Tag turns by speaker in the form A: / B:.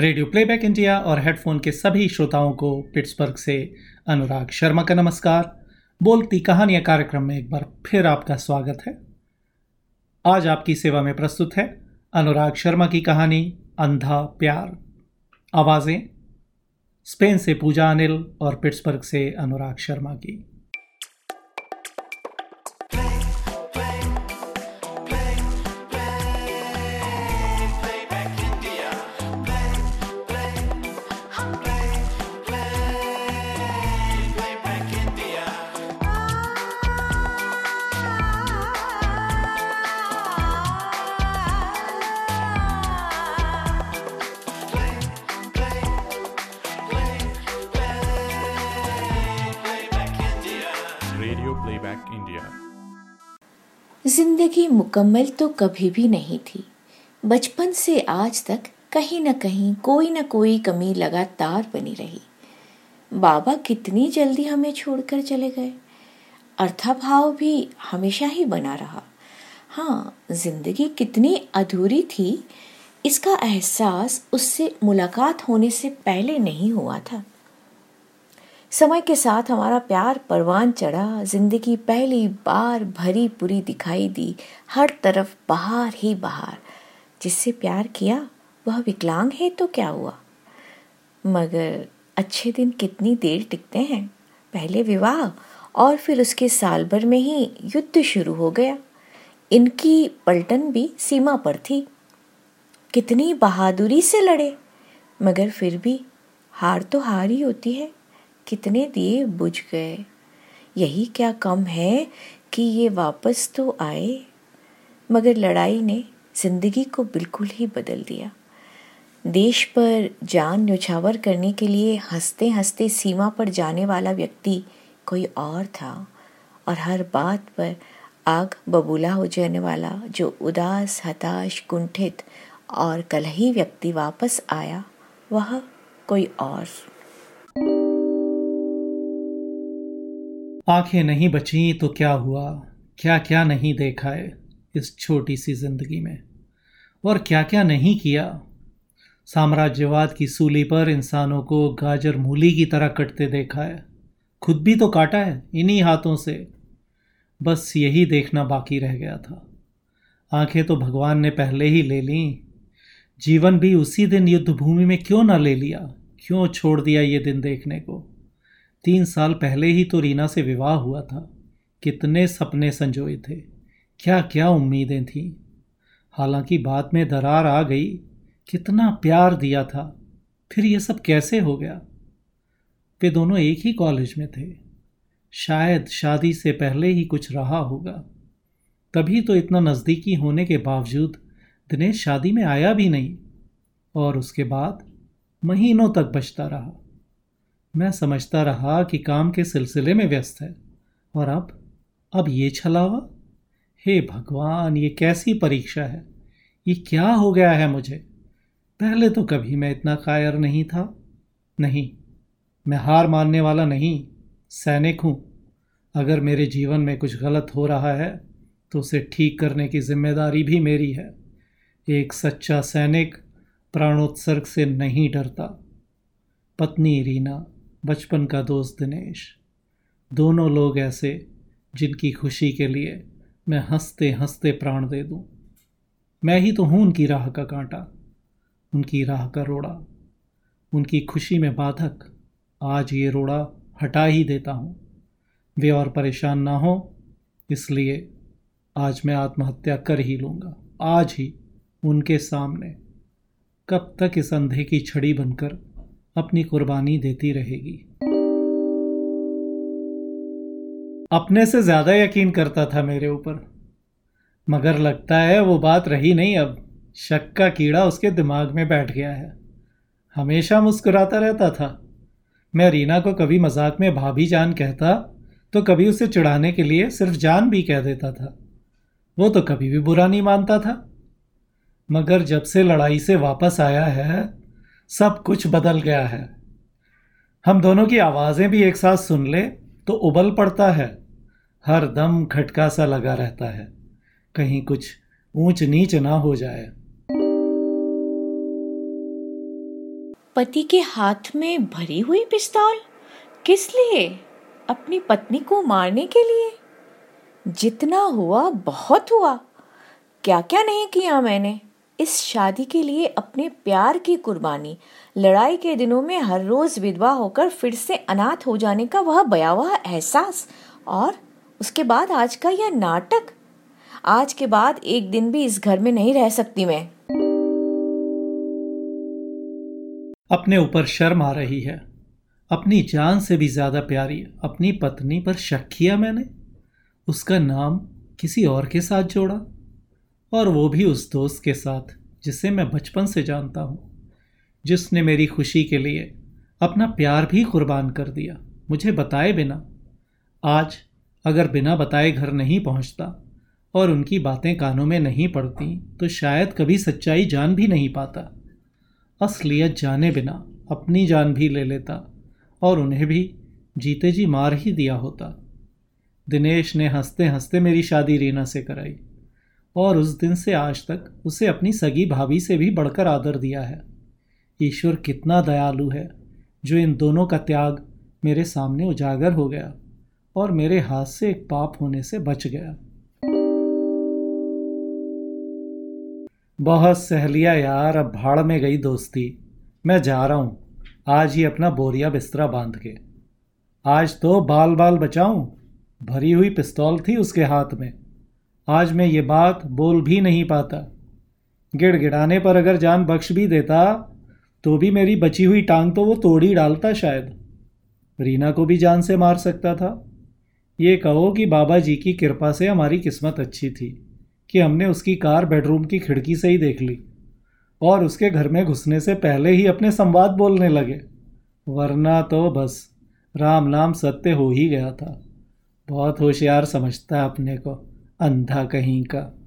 A: Radio playback India और headphone के सभी श्रोताओं को पिट्सबर्ग से अनुराग शर्मा का नमस्कार। बोलती कहानियाँ कार्यक्रम में एक बार फिर आपका स्वागत है। आज आपकी सेवा में प्रस्तुत है अनुराग शर्मा की कहानी अंधा प्यार। आवाज़ें, स्पेन से पूजा अनिल और पिट्सबर्ग से अनुराग शर्मा की।
B: ज़िंदगी मुकम्मल तो कभी भी नहीं थी। बचपन से आज तक कहीं न कहीं कोई न कोई कमी लगातार बनी रही। बाबा कितनी जल्दी हमें छोड़कर चले गए। अर्थाभाव भी हमेशा ही बना रहा। हाँ ज़िंदगी कितनी अधूरी थी, इसका एहसास उससे मुलाकात होने से पहले नहीं हुआ था। समय के साथ हमारा प्यार परवान चढ़ा, ज़िंदगी पहली बार भरी पूरी दिखाई दी, हर तरफ़ बाहर ही बाहर। जिससे प्यार किया, वह विकलांग है तो क्या हुआ? मगर अच्छे दिन कितनी देर टिकते हैं? पहले विवाह, और फिर उसके साल भर में ही युद्ध शुरू हो गया। इनकी पलटन भी सीमा पर थी। कितनी बहादुरी से लड़े, मगर फिर भी हार तो हार ही होती है। कितने दिए बुझ गए। यही क्या कम है कि ये वापस तो आए, मगर लड़ाई ने ज़िंदगी को बिल्कुल ही बदल दिया। देश पर जान न्यौछावर करने के लिए हँसते हँसते सीमा पर जाने वाला व्यक्ति कोई और था, और हर बात पर आग बबूला हो जाने वाला, जो उदास, हताश, कुंठित और कल ही व्यक्ति वापस आया, वह कोई और।
A: आँखें नहीं बची तो क्या हुआ? क्या क्या नहीं देखा है इस छोटी सी ज़िंदगी में? और क्या क्या नहीं किया? साम्राज्यवाद की सूली पर इंसानों को गाजर मूली की तरह कटते देखा है। खुद भी तो काटा है इन्हीं हाथों से। बस यही देखना बाकी रह गया था। आँखें तो भगवान ने पहले ही ले ली। जीवन भी उसी दिन युद्ध भूमि में क्यों ना ले लिया? क्यों छोड़ दिया ये दिन देखने को? तीन साल पहले ही तो रीना से विवाह हुआ था। कितने सपने संजोए थे। क्या क्या उम्मीदें थीं। हालाँकि बाद में दरार आ गई। कितना प्यार दिया था। फिर ये सब कैसे हो गया? वे दोनों एक ही कॉलेज में थे। शायद शादी से पहले ही कुछ रहा होगा। तभी तो इतना नज़दीकी होने के बावजूद दिनेश शादी में आया भी नहीं। और उसके बाद महीनों तक बचता रहा। मैं समझता रहा कि काम के सिलसिले में व्यस्त है। और अब अब ये छलावा? हे भगवान, ये कैसी परीक्षा है? ये क्या हो गया है मुझे? पहले तो कभी मैं इतना कायर नहीं था। नहीं, मैं हार मानने वाला नहीं, सैनिक हूँ। अगर मेरे जीवन में कुछ गलत हो रहा है तो उसे ठीक करने की ज़िम्मेदारी भी मेरी है। एक सच्चा सैनिक प्राणोत्सर्ग से नहीं डरता। पत्नी रीना बचपन का दोस्त दिनेश। दोनों लोग ऐसे, जिनकी खुशी के लिए मैं हँसते हँसते प्राण दे दूँ। मैं ही तो हूँ उनकी राह का कांटा, उनकी राह का रोड़ा। उनकी खुशी में बाधक, आज ये रोड़ा हटा ही देता हूँ। वे और परेशान ना हो, इसलिए आज मैं आत्महत्या कर ही लूँगा। आज ही उनके सामने, कब तक इस अंधे की छड़ी बनकर अपनी कुर्बानी देती रहेगी। अपने से ज़्यादा यकीन करता था मेरे ऊपर। मगर लगता है वो बात रही नहीं अब। शक का कीड़ा उसके दिमाग में बैठ गया है। हमेशा मुस्कुराता रहता था। मैं रीना को कभी मज़ाक में भाभी जान कहता तो कभी उसे चिढ़ाने के लिए सिर्फ़ जान भी कह देता था। वो तो कभी भी बुरा नहीं मानता था। मगर जब से लड़ाई से वापस आया है सब कुछ बदल गया है। हम दोनों की आवाज़ें भी एक साथ सुन ले तो उबल पड़ता है। हर दम खटका सा लगा रहता है। कहीं कुछ ऊंच नीच ना हो जाए।
B: पति के हाथ में भरी हुई पिस्तौल? किस लिए? अपनी पत्नी को मारने के लिए? जितना हुआ, बहुत हुआ। क्या क्या नहीं किया मैंने? इस शादी के लिए अपने प्यार की कुर्बानी। लड़ाई के दिनों में हर रोज विधवा होकर फिर से अनाथ हो जाने का वह भयावह एहसास। और उसके बाद आज का यह नाटक? आज के बाद एक दिन भी इस घर में नहीं रह सकती मैं।
A: अपने ऊपर शर्म आ रही है। अपनी जान से भी ज़्यादा प्यारी, अपनी पत्नी पर शक किया मैंने। उसका नाम किसी और के साथ जोड़ा। और वो भी उस दोस्त के साथ, जिसे मैं बचपन से जानता हूँ, जिसने मेरी खुशी के लिए अपना प्यार भी कुर्बान कर दिया, मुझे बताए बिना। आज, अगर बिना बताए घर नहीं पहुँचता और उनकी बातें कानों में नहीं पड़ती तो शायद कभी सच्चाई जान भी नहीं पाता। असलियत जाने बिना अपनी जान भी ले लेता और उन्हें भी जीते जी मार ही दिया होता। दिनेश ने हँसते हँसते मेरी शादी रीना से कराई। और उस दिन से आज तक उसे अपनी सगी भाभी से भी बढ़कर आदर दिया है। ईश्वर कितना दयालु है, जो इन दोनों का त्याग मेरे सामने उजागर हो गया और मेरे हाथ से एक पाप होने से बच गया। बहुत सहलिया यार, अब भाड़ में गई दोस्ती। मैं जा रहा हूँ। आज ही अपना बोरिया बिस्तरा बाँध के। आज तो बाल बाल बचाऊं। भरी हुई पिस्तौल थी उसके हाथ में। आज मैं ये बात बोल भी नहीं पाता। गिड़गिड़ाने पर अगर जान बख्श भी देता तो भी मेरी बची हुई टांग तो वो तोड़ ही डालता शायद। रीना को भी जान से मार सकता था। ये कहो कि बाबा जी की कृपा से हमारी किस्मत अच्छी थी, कि हमने उसकी कार बेडरूम की खिड़की से ही देख ली, और उसके घर में घुसने से पहले ही अपने संवाद बोलने लगे। वरना तो बस राम नाम सत्य हो ही गया था। बहुत होशियार समझता है अपने को। अंधा कहीं का।